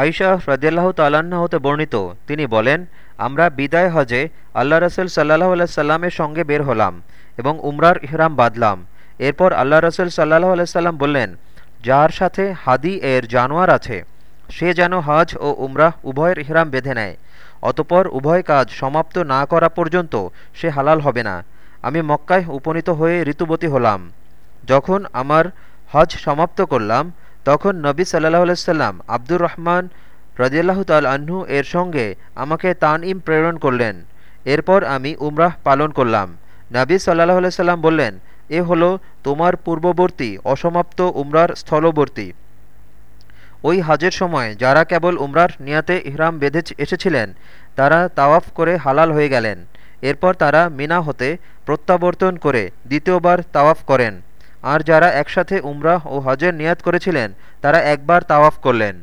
আইশা রদিয়াল্লাহ তাল্লাহ্ন হতে বর্ণিত। তিনি বলেন, আমরা বিদায় হজে আল্লাহ রসুল সাল্লাহ সাল্লামের সঙ্গে বের হলাম এবং উমরার ইহরাম বাঁধলাম। এরপর আল্লাহ রসুল সাল্লাহ সাল্লাম বললেন, যার সাথে হাদি এর জানোয়ার আছে, সে যেন হজ ও উমরাহ উভয়ের ইহরাম বেঁধে নেয়। অতপর উভয় কাজ সমাপ্ত না করা পর্যন্ত সে হালাল হবে না। আমি মক্কায় উপনীত হয়ে ঋতুবতী হলাম। যখন আমার হজ সমাপ্ত করলাম তখন নবী সাল্লাহ সাল্লাম আব্দুর রহমান রদিয়াল্লাহ তাল আহ্ন এর সঙ্গে আমাকে তান ইম প্রেরণ করলেন। এরপর আমি উমরাহ পালন করলাম। নবী সাল্লাহ সাল্লাম বললেন, এ হলো তোমার পূর্ববর্তী অসমাপ্ত উমরার স্থলবর্তী। ওই হাজের সময় যারা কেবল উমরার নিয়াতে ইহরাম বেঁধে এসেছিলেন, তারা তাওয়াফ করে হালাল হয়ে গেলেন। এরপর তারা মিনা হতে প্রত্যাবর্তন করে দ্বিতীয়বার তাওয়াফ করেন। আর যারা একসাথে উমরাহ ও হজের নিয়াত করেছিলেন তারা একবার তাওয়াফ করলেন।